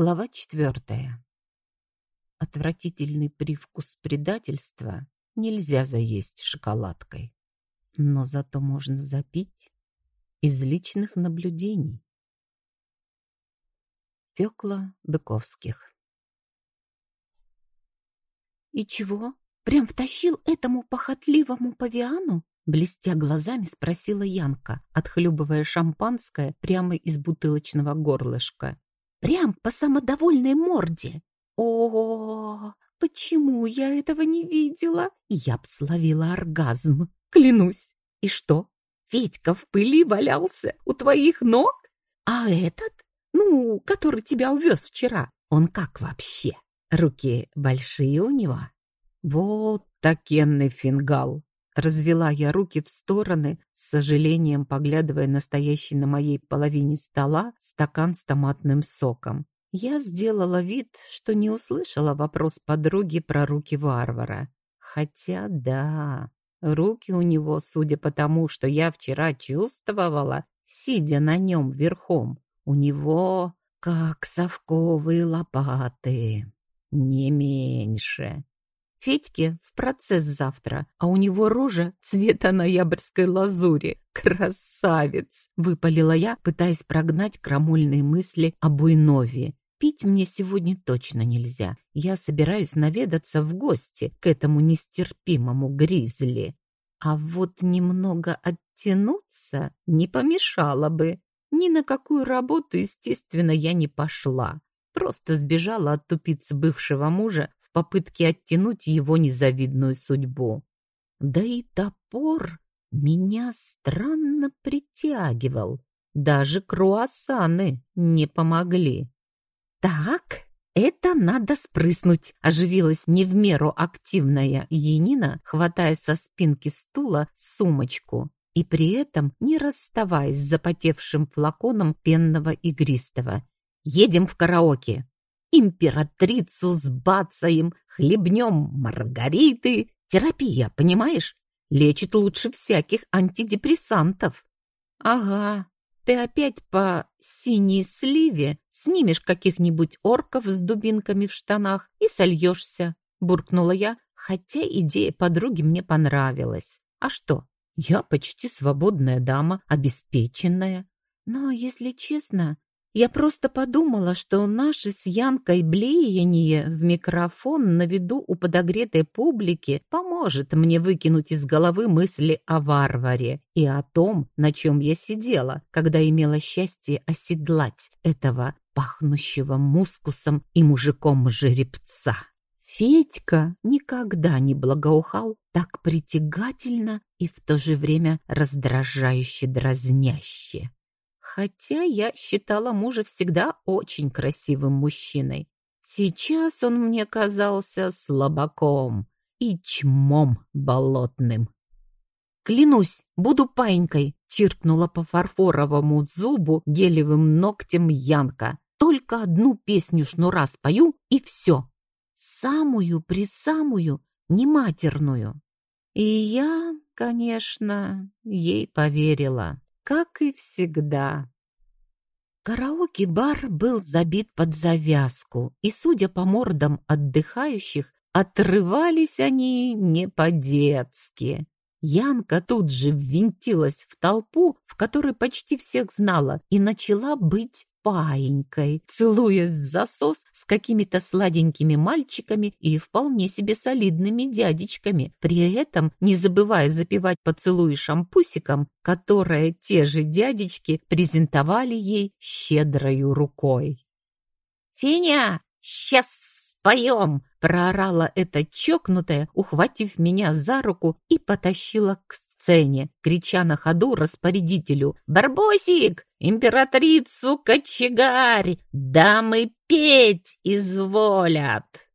Глава четвертая. Отвратительный привкус предательства нельзя заесть шоколадкой, но зато можно запить из личных наблюдений. Фёкла Быковских. «И чего? Прям втащил этому похотливому павиану?» Блестя глазами, спросила Янка, отхлебывая шампанское прямо из бутылочного горлышка. Прям по самодовольной морде. О, почему я этого не видела? Я б словила оргазм, клянусь. И что? Федька в пыли валялся у твоих ног? А этот? Ну, который тебя увез вчера. Он как вообще? Руки большие у него? Вот такенный фингал. Развела я руки в стороны, с сожалением поглядывая на стоящий на моей половине стола стакан с томатным соком. Я сделала вид, что не услышала вопрос подруги про руки варвара. Хотя да, руки у него, судя по тому, что я вчера чувствовала, сидя на нем верхом, у него как совковые лопаты, не меньше. Федьке в процесс завтра, а у него рожа цвета ноябрьской лазури. Красавец! Выпалила я, пытаясь прогнать крамольные мысли о Буйнове. Пить мне сегодня точно нельзя. Я собираюсь наведаться в гости к этому нестерпимому гризли. А вот немного оттянуться не помешало бы. Ни на какую работу, естественно, я не пошла. Просто сбежала от тупицы бывшего мужа в попытке оттянуть его незавидную судьбу. Да и топор меня странно притягивал. Даже круассаны не помогли. «Так, это надо спрыснуть!» — оживилась не в меру активная Енина, хватая со спинки стула сумочку и при этом не расставаясь с запотевшим флаконом пенного игристого. «Едем в караоке!» Императрицу сбацаем, хлебнем маргариты. Терапия, понимаешь? Лечит лучше всяких антидепрессантов. Ага, ты опять по синей сливе снимешь каких-нибудь орков с дубинками в штанах и сольешься, буркнула я, хотя идея подруги мне понравилась. А что? Я почти свободная дама, обеспеченная. Но, если честно, я просто подумала, что наше с Янкой блеяние в микрофон на виду у подогретой публики поможет мне выкинуть из головы мысли о варваре и о том, на чем я сидела, когда имела счастье оседлать этого пахнущего мускусом и мужиком жеребца. Федька никогда не благоухал так притягательно и в то же время раздражающе дразняще хотя я считала мужа всегда очень красивым мужчиной. Сейчас он мне казался слабаком и чмом болотным. «Клянусь, буду паинькой!» — чиркнула по фарфоровому зубу гелевым ногтем Янка. «Только одну песню шнура спою, и все. Самую-присамую, не матерную». И я, конечно, ей поверила как и всегда. Караоке-бар был забит под завязку, и, судя по мордам отдыхающих, отрывались они не по-детски. Янка тут же ввинтилась в толпу, в которой почти всех знала, и начала быть паенькой, целуясь в засос с какими-то сладенькими мальчиками и вполне себе солидными дядечками, при этом не забывая запивать поцелуи шампусиком, которое те же дядечки презентовали ей щедрою рукой. «Феня, сейчас споем!» — проорала эта чокнутая, ухватив меня за руку и потащила к сцене, крича на ходу распорядителю «Барбосик! Императрицу кочегарь! Дамы петь изволят!»